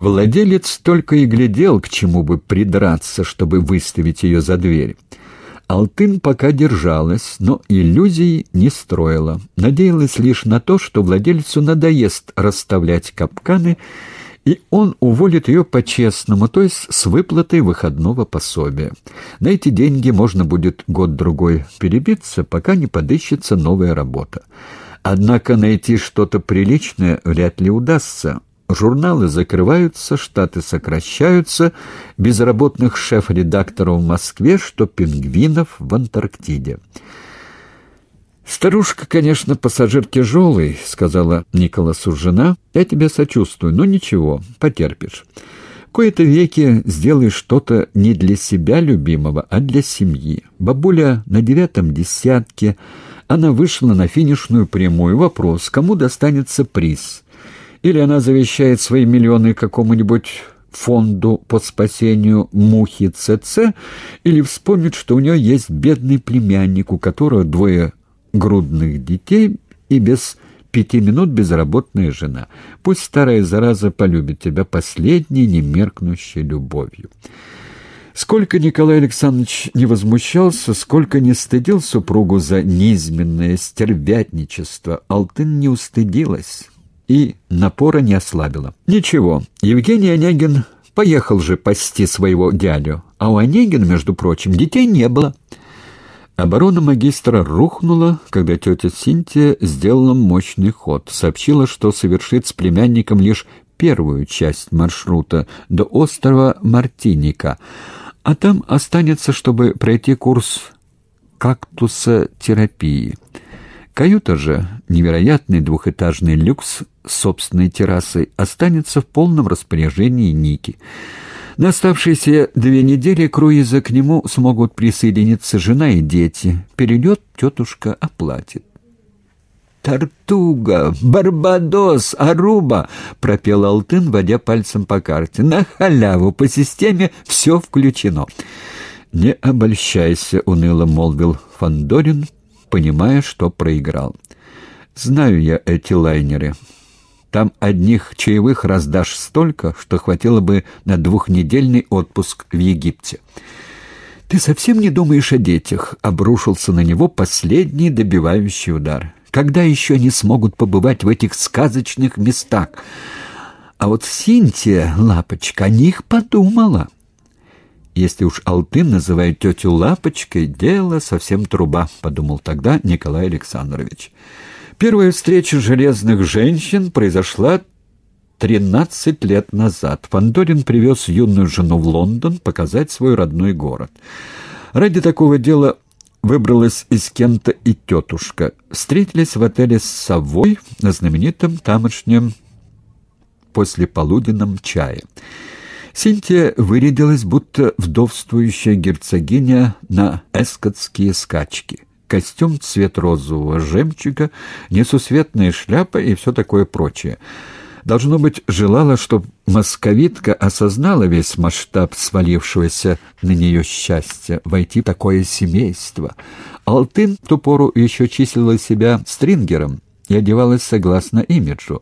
Владелец только и глядел, к чему бы придраться, чтобы выставить ее за дверь. Алтын пока держалась, но иллюзий не строила. Надеялась лишь на то, что владельцу надоест расставлять капканы, и он уволит ее по-честному, то есть с выплатой выходного пособия. На эти деньги можно будет год-другой перебиться, пока не подыщется новая работа. Однако найти что-то приличное вряд ли удастся. Журналы закрываются, штаты сокращаются, безработных шеф-редакторов в Москве, что пингвинов в Антарктиде. «Старушка, конечно, пассажир тяжелый», — сказала Николасу жена. «Я тебе сочувствую, но ничего, потерпишь. Кое-то веки сделаешь что-то не для себя любимого, а для семьи. Бабуля на девятом десятке, она вышла на финишную прямую. Вопрос, кому достанется приз?» Или она завещает свои миллионы какому-нибудь фонду по спасению мухи ЦЦ, или вспомнит, что у нее есть бедный племянник, у которого двое грудных детей и без пяти минут безработная жена. Пусть старая зараза полюбит тебя последней немеркнущей любовью. Сколько Николай Александрович не возмущался, сколько не стыдил супругу за низменное стервятничество, Алтын не устыдилась и напора не ослабила. Ничего, Евгений Онегин поехал же пасти своего дядю, а у Онегина, между прочим, детей не было. Оборона магистра рухнула, когда тетя Синтия сделала мощный ход, сообщила, что совершит с племянником лишь первую часть маршрута до острова Мартиника, а там останется, чтобы пройти курс кактуса терапии. Каюта же, невероятный двухэтажный люкс с собственной террасой, останется в полном распоряжении Ники. На оставшиеся две недели круиза к нему смогут присоединиться жена и дети. Перейдет, тетушка оплатит. «Тартуга! Барбадос! Аруба!» — пропел Алтын, водя пальцем по карте. «На халяву! По системе все включено!» «Не обольщайся!» — уныло молвил Фандорин, понимая, что проиграл. «Знаю я эти лайнеры. Там одних чаевых раздашь столько, что хватило бы на двухнедельный отпуск в Египте». «Ты совсем не думаешь о детях?» — обрушился на него последний добивающий удар. «Когда еще они смогут побывать в этих сказочных местах?» А вот Синтия, лапочка, о них подумала. Если уж Алтын называет тетю Лапочкой, дело совсем труба, — подумал тогда Николай Александрович. Первая встреча железных женщин произошла тринадцать лет назад. Фандорин привез юную жену в Лондон показать свой родной город. Ради такого дела выбралась из Кента и тетушка. Встретились в отеле «Совой» на знаменитом тамошнем послеполуденном чае. Синтия вырядилась, будто вдовствующая герцогиня на эскотские скачки. Костюм цвет розового жемчуга, несусветная шляпа и все такое прочее. Должно быть, желала, чтобы московитка осознала весь масштаб свалившегося на нее счастья, войти в такое семейство. Алтын в ту пору еще числила себя стрингером и одевалась согласно имиджу.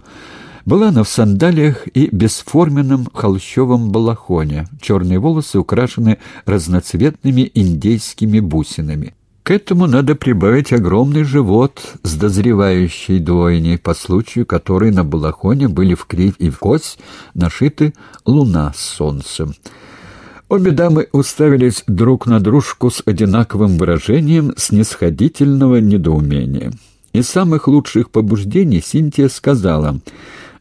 Была она в сандалиях и бесформенном холщовом балахоне, черные волосы украшены разноцветными индейскими бусинами. К этому надо прибавить огромный живот с дозревающей двойней, по случаю которой на балахоне были в кривь и в кость нашиты луна с солнцем. Обе дамы уставились друг на дружку с одинаковым выражением снисходительного недоумения. Из самых лучших побуждений Синтия сказала —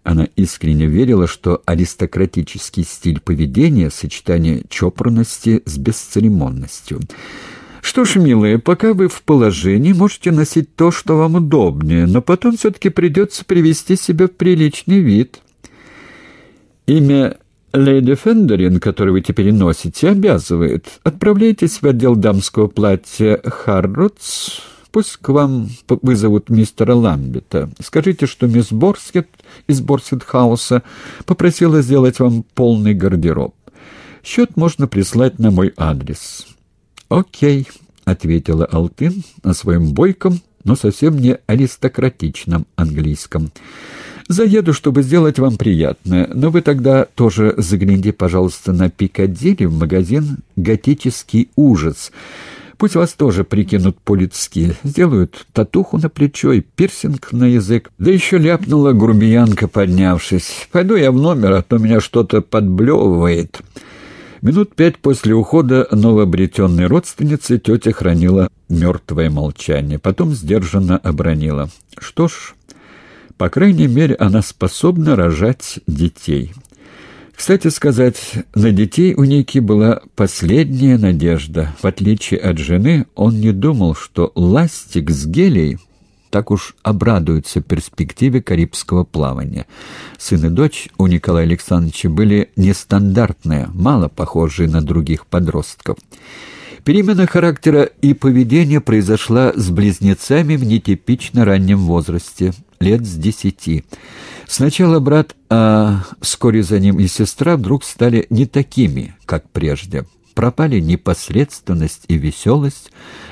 она искренне верила, что аристократический стиль поведения — сочетание чопорности с бесцеремонностью. «Что ж, милые, пока вы в положении, можете носить то, что вам удобнее, но потом все-таки придется привести себя в приличный вид. Имя Леди Фендерин, который вы теперь носите, обязывает. Отправляйтесь в отдел дамского платья Харротс...» Пусть к вам вызовут мистера Ламбета. Скажите, что мисс Борскет из Борскет-хауса попросила сделать вам полный гардероб. Счет можно прислать на мой адрес». «Окей», — ответила Алтын на своем бойком, но совсем не аристократичном английском. Заеду, чтобы сделать вам приятное, но вы тогда тоже загляните, пожалуйста, на Пикадилли в магазин «Готический ужас». Пусть вас тоже прикинут по-людски, сделают татуху на плечо и пирсинг на язык. Да еще ляпнула грубиянка, поднявшись. «Пойду я в номер, а то меня что-то подблевывает». Минут пять после ухода новообретенной родственницы тетя хранила мертвое молчание, потом сдержанно обронила. «Что ж, по крайней мере, она способна рожать детей». Кстати сказать, на детей у Ники была последняя надежда. В отличие от жены, он не думал, что ластик с гелей так уж обрадуются перспективе карибского плавания. Сын и дочь у Николая Александровича были нестандартные, мало похожие на других подростков. Перемена характера и поведения произошла с близнецами в нетипично раннем возрасте, лет с десяти. Сначала брат, а вскоре за ним и сестра вдруг стали не такими, как прежде. Пропали непосредственность и веселость,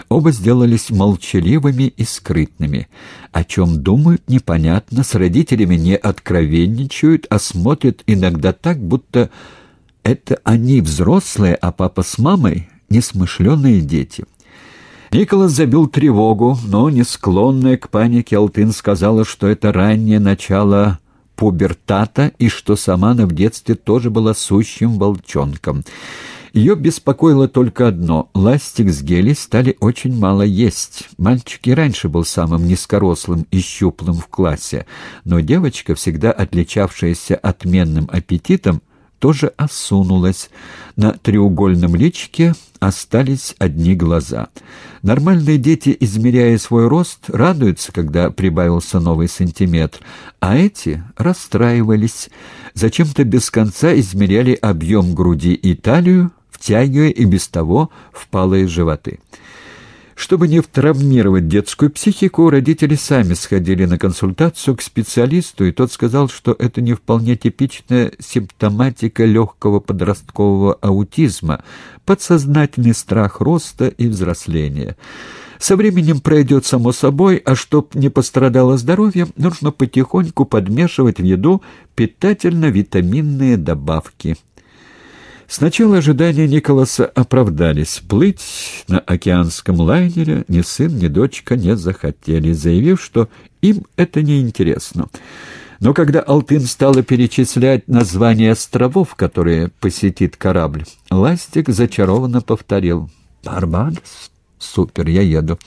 оба сделались молчаливыми и скрытными. О чем думают, непонятно, с родителями не откровенничают, а смотрят иногда так, будто это они взрослые, а папа с мамой — несмышленые дети. Николас забил тревогу, но, не склонная к панике, Алтын сказала, что это раннее начало пубертата и что сама она в детстве тоже была сущим волчонком. Ее беспокоило только одно — ластик с гели стали очень мало есть. Мальчик и раньше был самым низкорослым и щуплым в классе, но девочка, всегда отличавшаяся отменным аппетитом, тоже осунулась. На треугольном личике остались одни глаза. Нормальные дети, измеряя свой рост, радуются, когда прибавился новый сантиметр, а эти расстраивались. Зачем-то без конца измеряли объем груди и талию, втягивая и без того впалые животы. Чтобы не травмировать детскую психику, родители сами сходили на консультацию к специалисту, и тот сказал, что это не вполне типичная симптоматика легкого подросткового аутизма, подсознательный страх роста и взросления. Со временем пройдет само собой, а чтоб не пострадало здоровье, нужно потихоньку подмешивать в еду питательно-витаминные добавки. Сначала ожидания Николаса оправдались. Плыть на океанском лайнере ни сын, ни дочка не захотели, заявив, что им это не интересно. Но когда Алтын стала перечислять названия островов, которые посетит корабль, Ластик зачарованно повторил «Барбадос? Супер, я еду».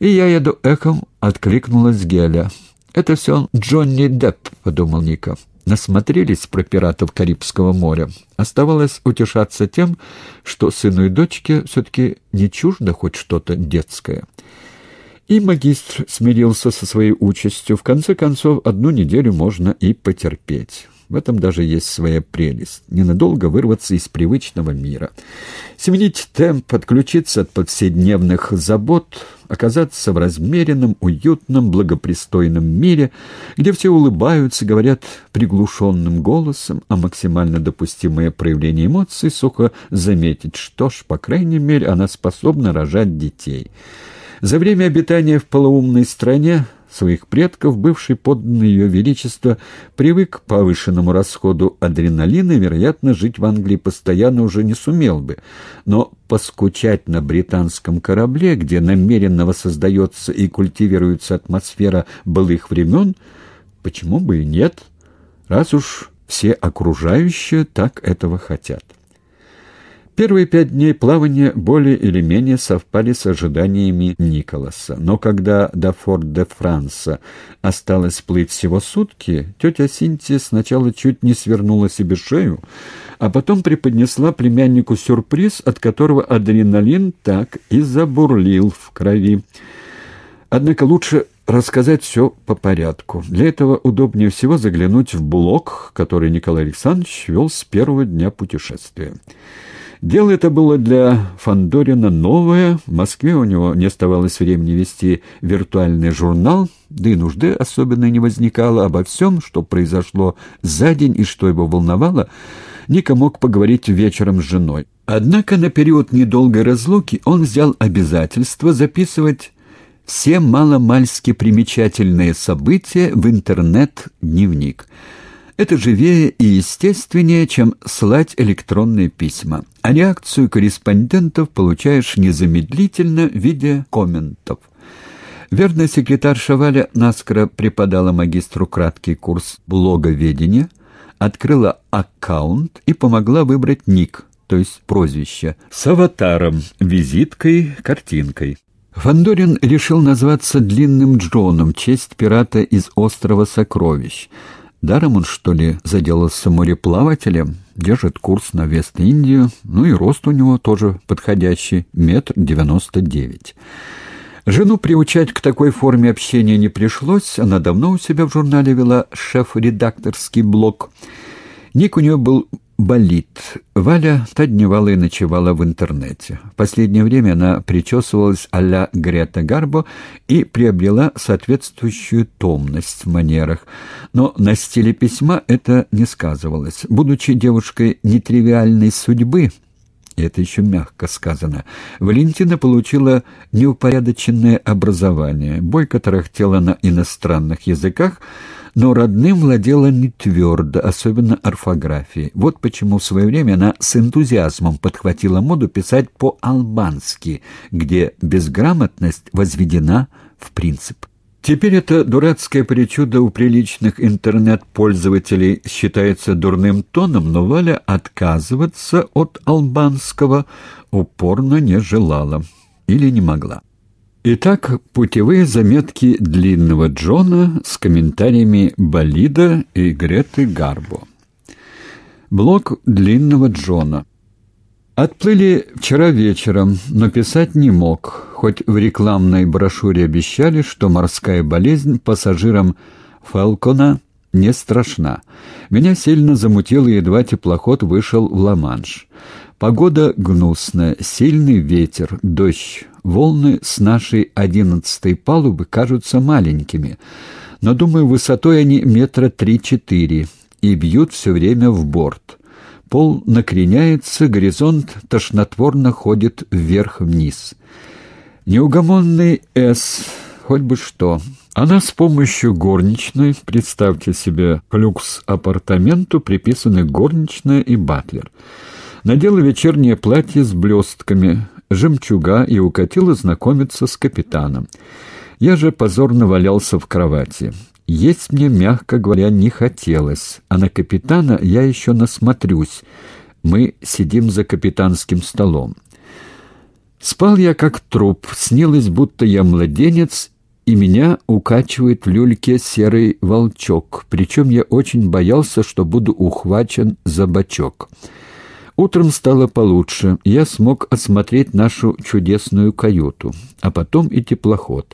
«И я еду эхом», — откликнулась Геля. «Это все Джонни Депп», — подумал Ника насмотрелись про пиратов Карибского моря. Оставалось утешаться тем, что сыну и дочке все-таки не чуждо хоть что-то детское. И магистр смирился со своей участью. В конце концов, одну неделю можно и потерпеть. В этом даже есть своя прелесть. Ненадолго вырваться из привычного мира. Сменить темп, отключиться от повседневных забот, оказаться в размеренном, уютном, благопристойном мире, где все улыбаются, говорят приглушенным голосом, а максимально допустимое проявление эмоций сухо заметить, что ж, по крайней мере, она способна рожать детей. За время обитания в полуумной стране своих предков бывший подданный ее величество привык к повышенному расходу адреналина вероятно, жить в Англии постоянно уже не сумел бы. Но поскучать на британском корабле, где намеренно воссоздается и культивируется атмосфера былых времен, почему бы и нет, раз уж все окружающие так этого хотят. Первые пять дней плавания более или менее совпали с ожиданиями Николаса. Но когда до Форт-де-Франса осталось плыть всего сутки, тетя Синтия сначала чуть не свернула себе шею, а потом преподнесла племяннику сюрприз, от которого адреналин так и забурлил в крови. Однако лучше рассказать все по порядку. Для этого удобнее всего заглянуть в блог, который Николай Александрович вел с первого дня путешествия. Дело это было для Фандорина новое. В Москве у него не оставалось времени вести виртуальный журнал, да и нужды особенно не возникало обо всем, что произошло за день и что его волновало, Ника мог поговорить вечером с женой. Однако на период недолгой разлуки он взял обязательство записывать все маломальски примечательные события в интернет-дневник. Это живее и естественнее, чем слать электронные письма, а реакцию корреспондентов получаешь незамедлительно в виде комментов. Верная секретарь Шаваля наскоро преподала магистру краткий курс блоговедения, открыла аккаунт и помогла выбрать ник, то есть прозвище, с аватаром, визиткой, картинкой. Фандорин решил назваться Длинным Джоном, честь пирата из острова Сокровищ. Даром он, что ли, заделался мореплавателем, держит курс на Вест-Индию, ну и рост у него тоже подходящий, метр девяносто девять. Жену приучать к такой форме общения не пришлось, она давно у себя в журнале вела шеф-редакторский блог. Ник у нее был болит. Валя та дневала и ночевала в интернете. В последнее время она причесывалась а-ля Грета Гарбо и приобрела соответствующую томность в манерах. Но на стиле письма это не сказывалось. Будучи девушкой нетривиальной судьбы, это еще мягко сказано, Валентина получила неупорядоченное образование, бойко тарахтела на иностранных языках, но родным владела не твердо, особенно орфографией. Вот почему в свое время она с энтузиазмом подхватила моду писать по-албански, где безграмотность возведена в принцип. Теперь эта дурацкая причуда у приличных интернет-пользователей считается дурным тоном, но Валя отказываться от албанского упорно не желала или не могла. Итак, путевые заметки длинного Джона с комментариями Болида и Греты Гарбо. Блок длинного Джона. Отплыли вчера вечером, но писать не мог, хоть в рекламной брошюре обещали, что морская болезнь пассажирам «Фалкона» не страшна. Меня сильно замутило, едва теплоход вышел в Ла-Манш. Погода гнусная, сильный ветер, дождь. Волны с нашей одиннадцатой палубы кажутся маленькими, но, думаю, высотой они метра три-четыре и бьют все время в борт. Пол накреняется, горизонт тошнотворно ходит вверх-вниз. Неугомонный «С» хоть бы что. Она с помощью горничной, представьте себе, к люкс-апартаменту приписаны горничная и батлер — надела вечернее платье с блестками, жемчуга и укатила знакомиться с капитаном. Я же позорно валялся в кровати. Есть мне, мягко говоря, не хотелось, а на капитана я еще насмотрюсь. Мы сидим за капитанским столом. Спал я как труп, снилось, будто я младенец, и меня укачивает в люльке серый волчок, причем я очень боялся, что буду ухвачен за бочок. Утром стало получше, я смог осмотреть нашу чудесную каюту, а потом и теплоход.